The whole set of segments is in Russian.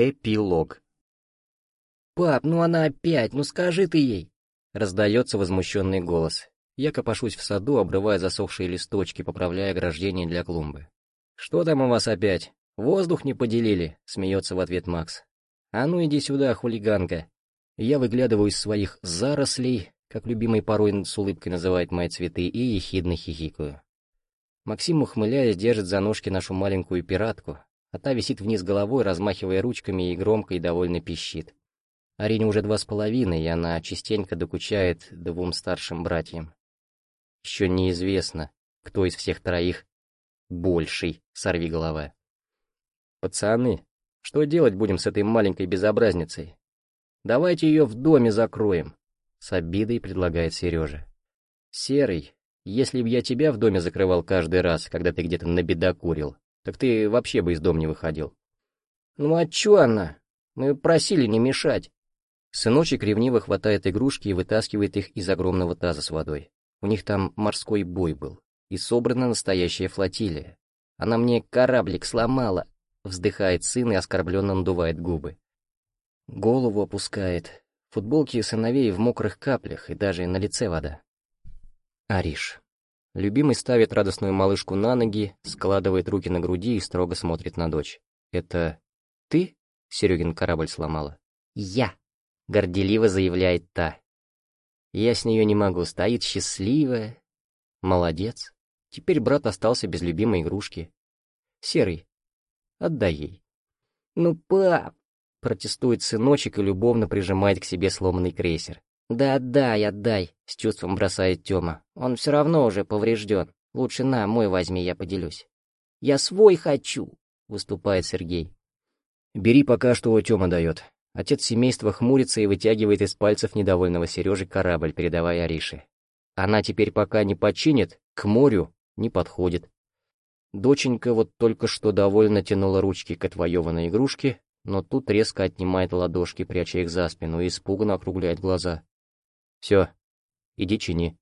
Эпилог. «Пап, ну она опять, ну скажи ты ей!» Раздается возмущенный голос. Я копошусь в саду, обрывая засохшие листочки, поправляя ограждение для клумбы. «Что там у вас опять? Воздух не поделили?» — смеется в ответ Макс. «А ну иди сюда, хулиганка!» Я выглядываю из своих зарослей, как любимый порой с улыбкой называет мои цветы, и ехидно хихикаю. Максим, ухмыляясь, держит за ножки нашу маленькую пиратку, а та висит вниз головой, размахивая ручками и громко и довольно пищит. Арине уже два с половиной, и она частенько докучает двум старшим братьям. Еще неизвестно, кто из всех троих больший, сорви голова. Пацаны, что делать будем с этой маленькой безобразницей? Давайте ее в доме закроем, с обидой предлагает Сережа. Серый, если б я тебя в доме закрывал каждый раз, когда ты где-то набедокурил, так ты вообще бы из дома не выходил. Ну а чё она? Мы просили не мешать. Сыночек ревниво хватает игрушки и вытаскивает их из огромного таза с водой. У них там морской бой был, и собрана настоящая флотилия. Она мне кораблик сломала, вздыхает сын и оскорбленно надувает губы. Голову опускает. Футболки сыновей в мокрых каплях, и даже на лице вода. Ариш. Любимый ставит радостную малышку на ноги, складывает руки на груди и строго смотрит на дочь. «Это ты?» — Серегин корабль сломала. «Я», — горделиво заявляет та. Я с нее не могу, стоит счастливая. Молодец. Теперь брат остался без любимой игрушки. Серый, отдай ей. «Ну, пап!» — протестует сыночек и любовно прижимает к себе сломанный крейсер. «Да отдай, отдай!» — с чувством бросает Тёма. «Он все равно уже поврежден. Лучше на, мой возьми, я поделюсь». «Я свой хочу!» — выступает Сергей. «Бери пока, что Тёма дает». Отец семейства хмурится и вытягивает из пальцев недовольного Сережи корабль, передавая Арише. Она теперь пока не починит, к морю не подходит. Доченька вот только что довольно тянула ручки к отвоеванной игрушке, но тут резко отнимает ладошки, пряча их за спину, и испуганно округляет глаза. Все, иди чини.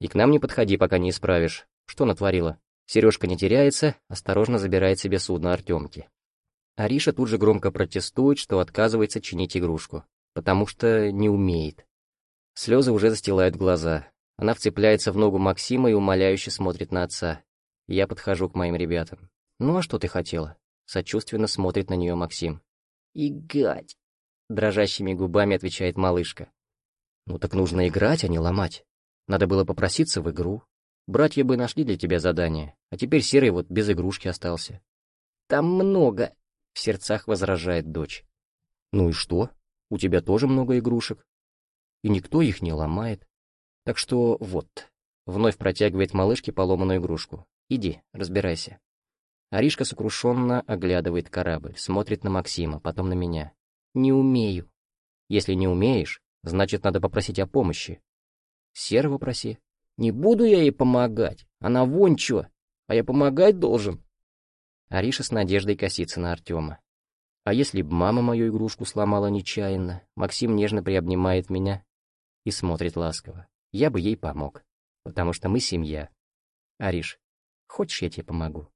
И к нам не подходи, пока не исправишь. Что натворила? Сережка не теряется, осторожно забирает себе судно Артемки. Ариша тут же громко протестует, что отказывается чинить игрушку, потому что не умеет. Слезы уже застилают глаза. Она вцепляется в ногу Максима и умоляюще смотрит на отца. Я подхожу к моим ребятам. «Ну а что ты хотела?» Сочувственно смотрит на нее Максим. «Игать!» Дрожащими губами отвечает малышка. Ну так нужно играть, а не ломать. Надо было попроситься в игру. Братья бы нашли для тебя задание, а теперь Серый вот без игрушки остался. Там много, — в сердцах возражает дочь. Ну и что? У тебя тоже много игрушек. И никто их не ломает. Так что вот, вновь протягивает малышке поломанную игрушку. Иди, разбирайся. Аришка сокрушенно оглядывает корабль, смотрит на Максима, потом на меня. Не умею. Если не умеешь, Значит, надо попросить о помощи. Серого проси. Не буду я ей помогать. Она вон чё. А я помогать должен. Ариша с надеждой косится на Артема. А если б мама мою игрушку сломала нечаянно, Максим нежно приобнимает меня и смотрит ласково. Я бы ей помог, потому что мы семья. Ариш, хочешь, я тебе помогу?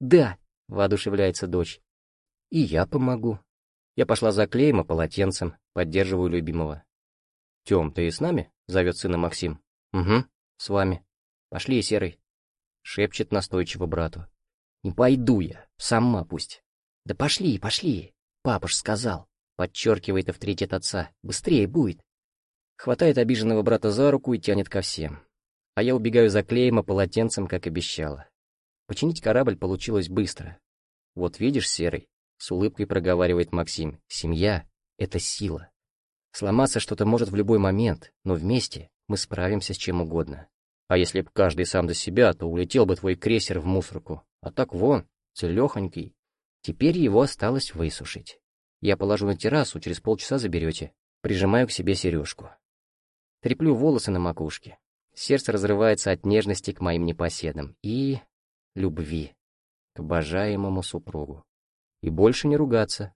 Да, воодушевляется дочь. И я помогу. Я пошла за клеем и полотенцем, поддерживаю любимого. «Тём, ты и с нами?» — зовет сына Максим. «Угу, с вами. Пошли, Серый», — шепчет настойчиво брату. «Не пойду я, сама пусть». «Да пошли, пошли, папа ж сказал», — подчеркивает авторитет отца. «Быстрее будет». Хватает обиженного брата за руку и тянет ко всем. А я убегаю за клеем и полотенцем, как обещала. Починить корабль получилось быстро. «Вот видишь, Серый», — с улыбкой проговаривает Максим, — «семья — это сила». Сломаться что-то может в любой момент, но вместе мы справимся с чем угодно. А если б каждый сам за себя, то улетел бы твой крейсер в мусорку. А так вон, целехонький. Теперь его осталось высушить. Я положу на террасу, через полчаса заберете. Прижимаю к себе сережку. Треплю волосы на макушке. Сердце разрывается от нежности к моим непоседам и... любви к обожаемому супругу. И больше не ругаться.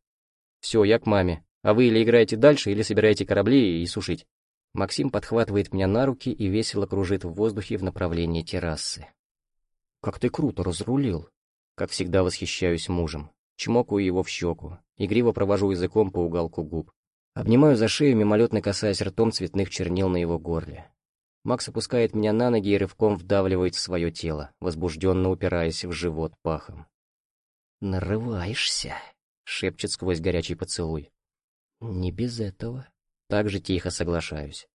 Все, я к маме. А вы или играете дальше, или собираете корабли и сушить. Максим подхватывает меня на руки и весело кружит в воздухе в направлении террасы. «Как ты круто разрулил!» Как всегда восхищаюсь мужем. чмокаю его в щеку, игриво провожу языком по уголку губ. Обнимаю за шею, мимолетно касаясь ртом цветных чернил на его горле. Макс опускает меня на ноги и рывком вдавливает в свое тело, возбужденно упираясь в живот пахом. «Нарываешься», — шепчет сквозь горячий поцелуй. «Не без этого». Так же тихо соглашаюсь.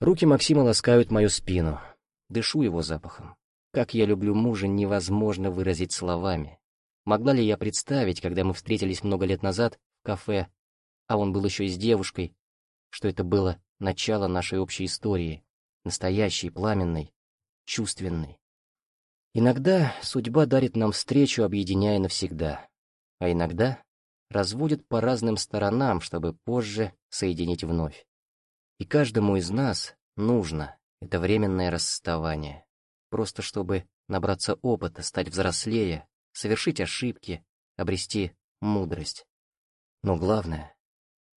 Руки Максима ласкают мою спину. Дышу его запахом. Как я люблю мужа, невозможно выразить словами. Могла ли я представить, когда мы встретились много лет назад в кафе, а он был еще и с девушкой, что это было начало нашей общей истории, настоящей, пламенной, чувственной. Иногда судьба дарит нам встречу, объединяя навсегда, а иногда разводит по разным сторонам, чтобы позже соединить вновь. И каждому из нас нужно это временное расставание просто чтобы набраться опыта, стать взрослее, совершить ошибки, обрести мудрость. Но главное,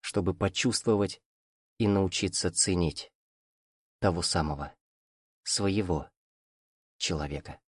чтобы почувствовать и научиться ценить того самого, своего человека.